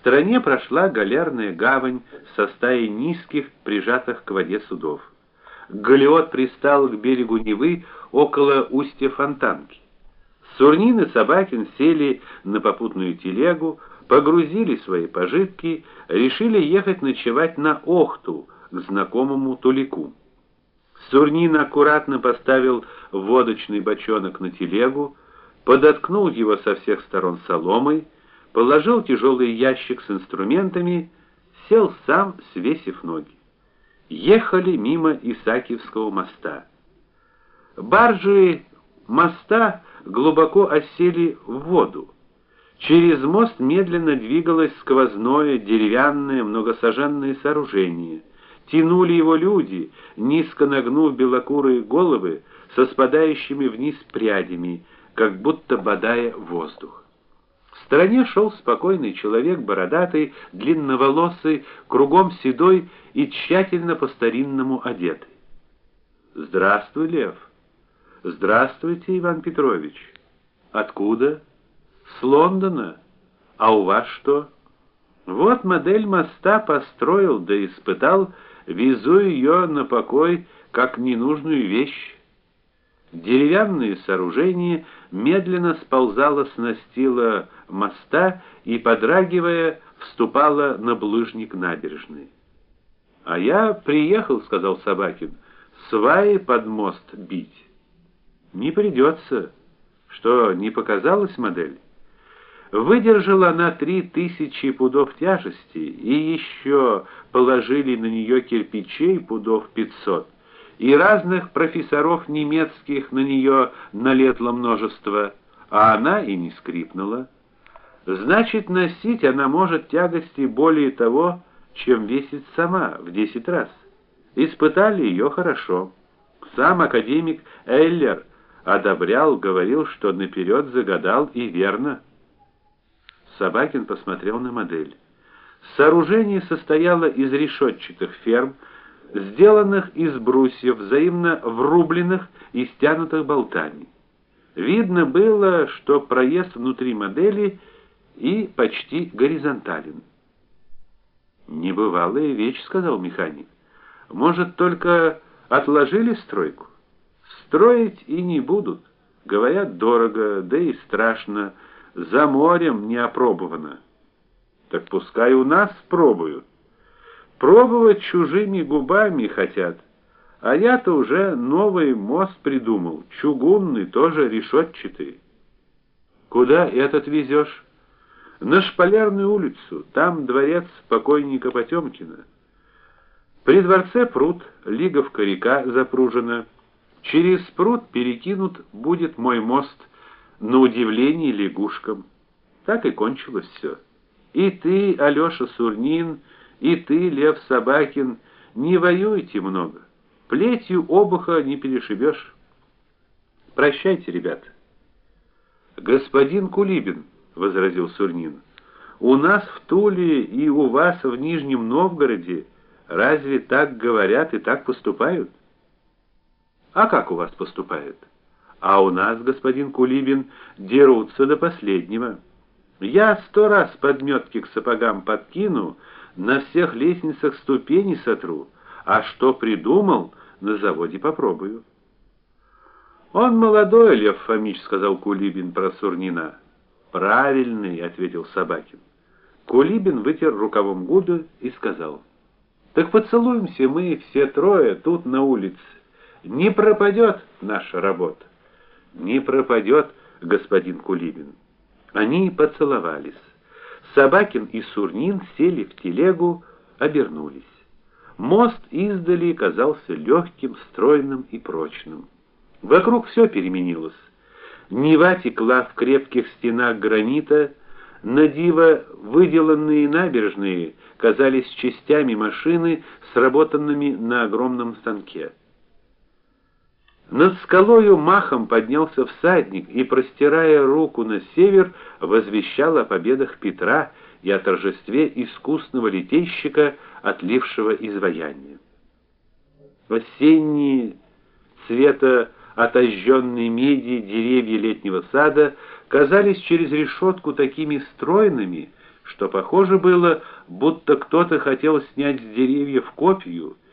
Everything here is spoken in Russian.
стороне прошла галерная гавань со стаей низких, прижатых к воде судов. Галеот пристал к берегу Невы около устья Фонтанки. Сурнин и Собакин сели на попутную телегу, погрузили свои пожитки, решили ехать ночевать на Охту к знакомому Тулику. Сурнин аккуратно поставил водочный бочонок на телегу, подоткнул его со всех сторон соломой, положил тяжелый ящик с инструментами, сел сам, свесив ноги. Ехали мимо Исаакиевского моста. Баржи моста глубоко осели в воду. Через мост медленно двигалось сквозное деревянное многосаженное сооружение. Тянули его люди, низко нагнув белокурые головы со спадающими вниз прядями, как будто бодая воздух. В стороне шел спокойный человек, бородатый, длинноволосый, кругом седой и тщательно по-старинному одетый. "Здравствуй, Лев. Здравствуйте, Иван Петрович. Откуда?" "С Лондона. А у вас что?" "Вот модель моста построил, да испытал, везу ее на покой как ненужную вещь". Деревянное сооружение медленно сползало с настила моста и подрагивая вступало на булыжник набережной. А я приехал, сказал Собакин, сваи под мост бить. Не придется. Что, не показалась модель? Выдержала она три тысячи пудов тяжести, и еще положили на нее кирпичей пудов пятьсот и разных профессоров немецких на нее налетло множество, а она и не скрипнула. Значит, носить она может тягости более того, чем весит сама в десять раз. Испытали ее хорошо. Сам академик Эллер одобрял, говорил, что наперед загадал и верно. Собакин посмотрел на модель. Сооружение состояло из решетчатых ферм, сделанных из брусьев, взаимно врубленных и стянутых болтами. Видно было, что проезд внутри модели и почти горизонтален. Небывалая вещь, сказал механик. Может, только отложили стройку? Строить и не будут. Говорят, дорого, да и страшно, за морем не опробовано. Так пускай у нас пробуют. Пробовать чужими губами хотят. А я-то уже новый мост придумал, чугунный, тоже решетчатый. Куда этот везешь? На Шпалерную улицу, там дворец покойника Потемкина. При дворце пруд, Лиговка река запружена. Через пруд перекинут будет мой мост, на удивление лягушкам. Так и кончилось все. И ты, Алёша Сурнин, и ты, Лев Собакин, не воюйте много. Плетью обуха не перешибешь. Прощайте, ребята. Господин Кулибин, возразил Сурнин. У нас в Туле и у вас в Нижнем Новгороде разве так говорят и так поступают? А как у вас поступают? А у нас, господин Кулибин, дерутся до последнего. Я сто раз подметки к сапогам подкину, на всех лестницах ступени сотру, а что придумал, на заводе попробую. Он молодой, Лев Фомич, сказал Кулибин про Сурнина. Правильный, ответил Собакин. Кулибин вытер рукавом губы и сказал: Так поцелуемся мы все трое тут на улице. Не пропадет наша работа. Не пропадет, господин Кулибин. Они поцеловались. Собакин и Сурнин сели в телегу, обернулись. Мост издали казался легким, стройным и прочным. Вокруг все переменилось. Нева текла в крепких стенах гранита, на диво выделанные набережные казались частями машины, сработанными на огромном станке. Над скалою махом поднялся всадник и, простирая руку на север, возвещал о победах Петра и о торжестве искусного литейщика, отлившего изваяние. В осенние цвета отожженной меди деревья летнего сада казались через решетку такими стройными, что похоже было, будто кто-то хотел снять с деревьев копию